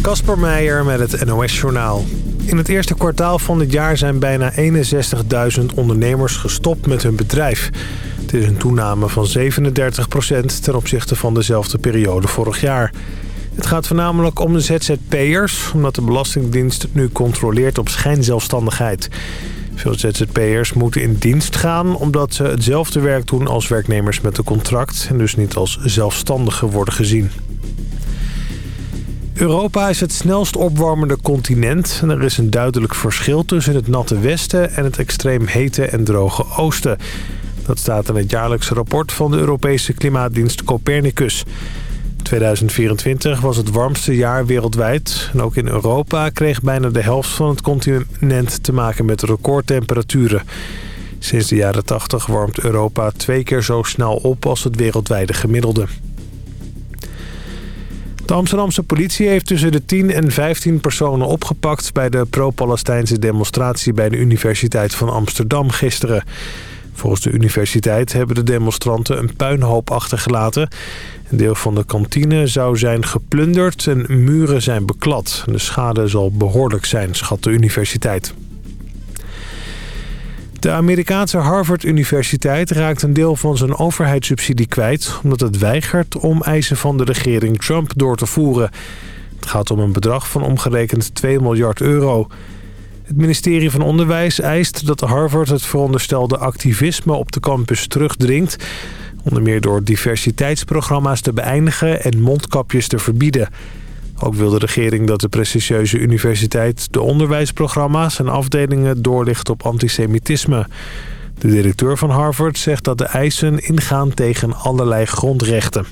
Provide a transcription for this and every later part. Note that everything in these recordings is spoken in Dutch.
Kasper Meijer met het NOS-journaal. In het eerste kwartaal van dit jaar zijn bijna 61.000 ondernemers gestopt met hun bedrijf. Het is een toename van 37% ten opzichte van dezelfde periode vorig jaar. Het gaat voornamelijk om de ZZP'ers, omdat de Belastingdienst nu controleert op schijnzelfstandigheid. Veel ZZP'ers moeten in dienst gaan omdat ze hetzelfde werk doen als werknemers met een contract... en dus niet als zelfstandigen worden gezien. Europa is het snelst opwarmende continent en er is een duidelijk verschil tussen het natte westen en het extreem hete en droge oosten. Dat staat in het jaarlijkse rapport van de Europese klimaatdienst Copernicus. 2024 was het warmste jaar wereldwijd. En ook in Europa kreeg bijna de helft van het continent te maken met recordtemperaturen. Sinds de jaren 80 warmt Europa twee keer zo snel op als het wereldwijde gemiddelde. De Amsterdamse politie heeft tussen de 10 en 15 personen opgepakt... bij de pro-Palestijnse demonstratie bij de Universiteit van Amsterdam gisteren. Volgens de universiteit hebben de demonstranten een puinhoop achtergelaten. Een deel van de kantine zou zijn geplunderd en muren zijn beklad. De schade zal behoorlijk zijn, schat de universiteit. De Amerikaanse Harvard-universiteit raakt een deel van zijn overheidssubsidie kwijt... omdat het weigert om eisen van de regering Trump door te voeren. Het gaat om een bedrag van omgerekend 2 miljard euro. Het ministerie van Onderwijs eist dat Harvard het veronderstelde activisme op de campus terugdringt... onder meer door diversiteitsprogramma's te beëindigen en mondkapjes te verbieden... Ook wil de regering dat de prestigieuze universiteit de onderwijsprogramma's en afdelingen doorlicht op antisemitisme. De directeur van Harvard zegt dat de eisen ingaan tegen allerlei grondrechten.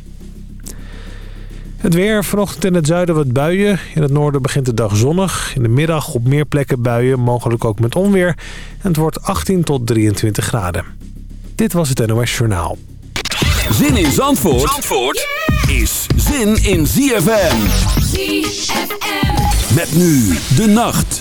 Het weer, vanochtend in het zuiden wat buien. In het noorden begint de dag zonnig. In de middag op meer plekken buien, mogelijk ook met onweer. En het wordt 18 tot 23 graden. Dit was het NOS Journaal. Zin in Zandvoort, Zandvoort is zin in ZFM. Met nu de nacht.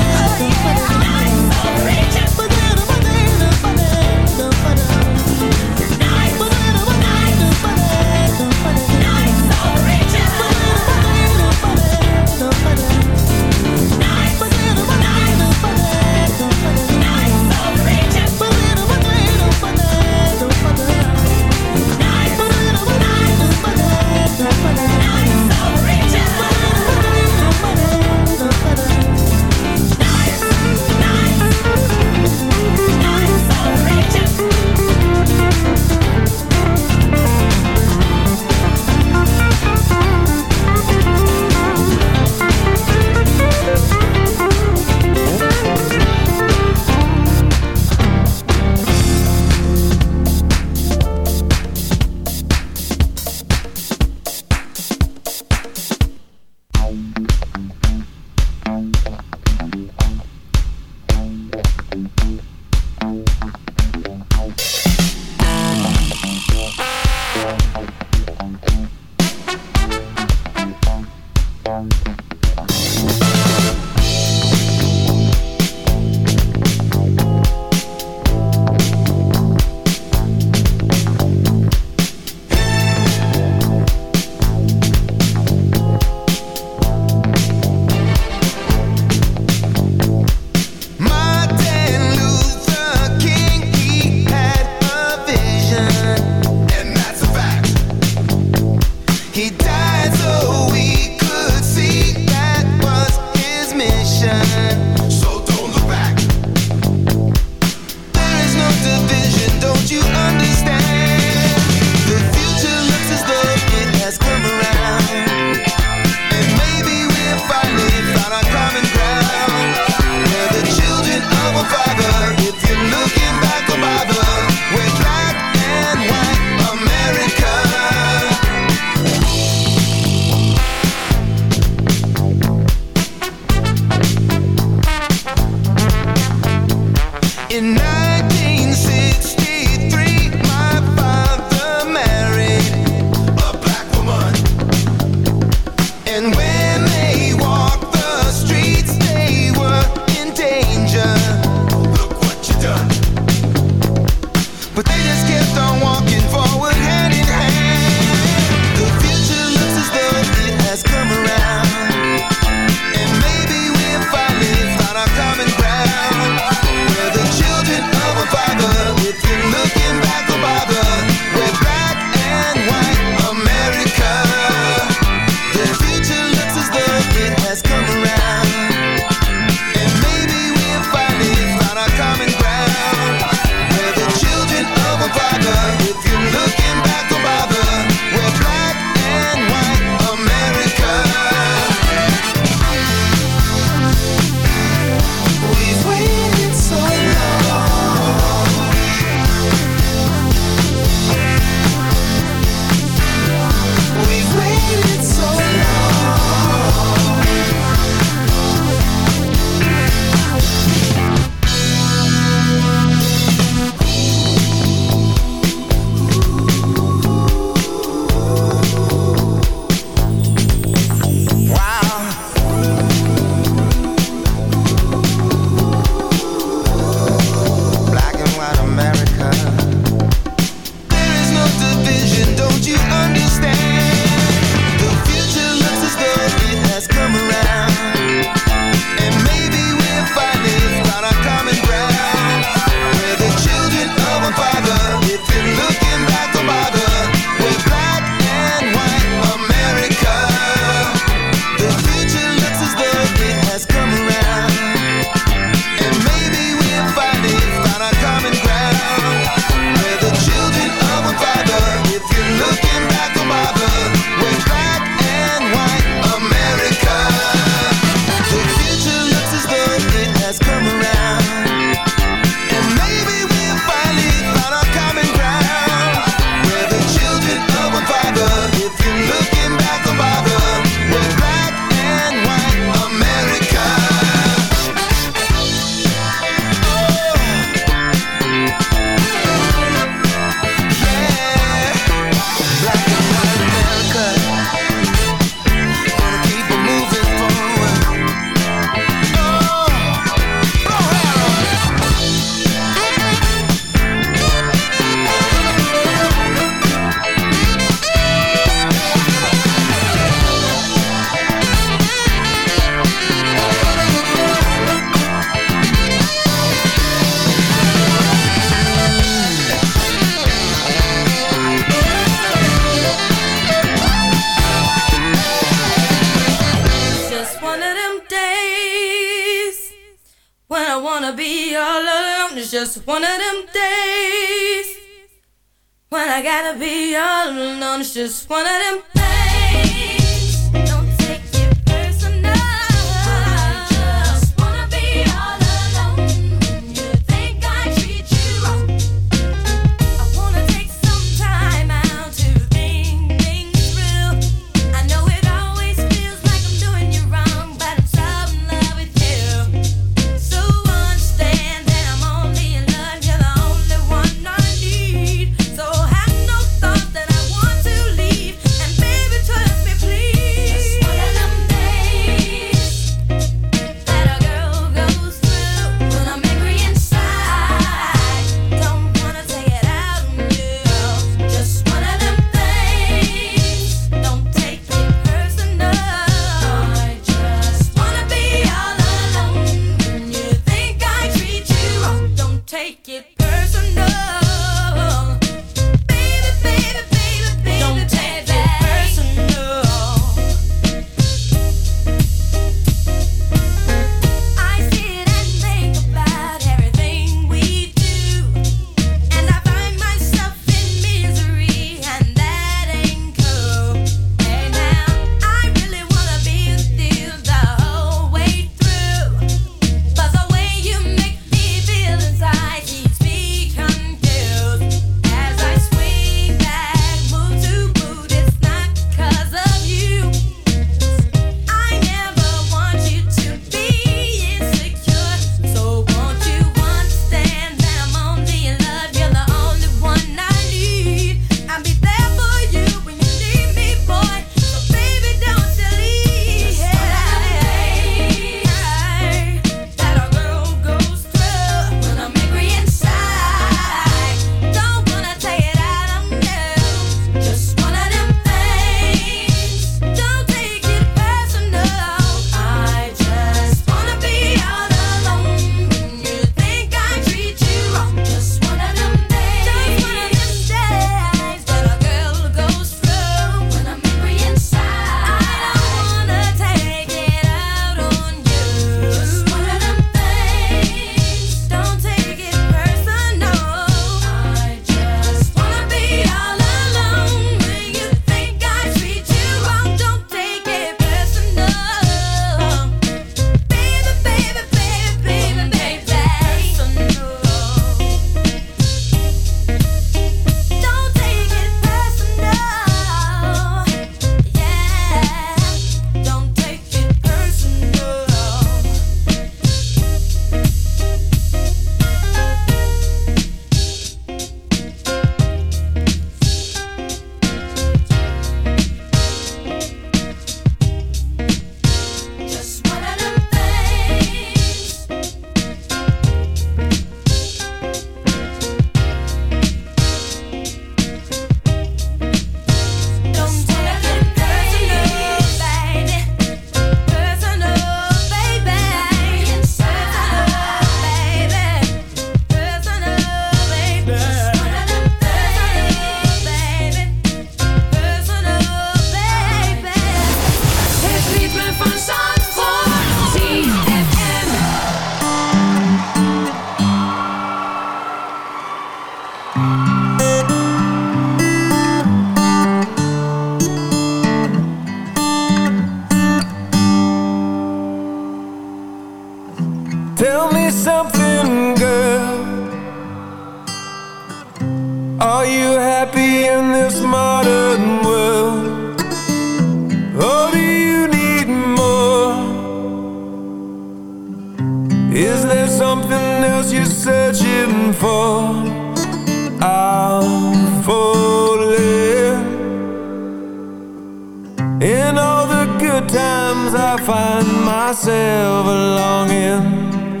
myself longing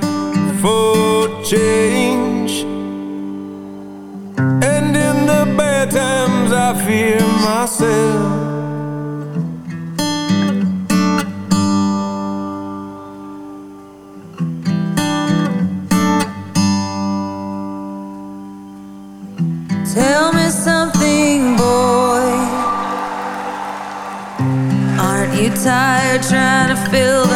for change. And in the bad times, I fear myself. Tell me something, boy. Aren't you tired trying to fill the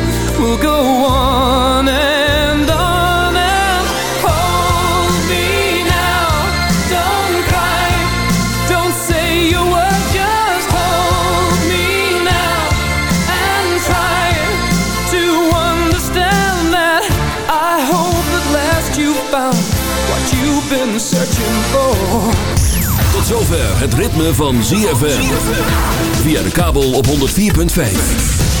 go on and on and me now. Don't cry, don't say a word, just hold me now and try to understand that. I hope at last you found what you've been searching for. Tot zover het ritme van ZFM. Via de kabel op 104.5.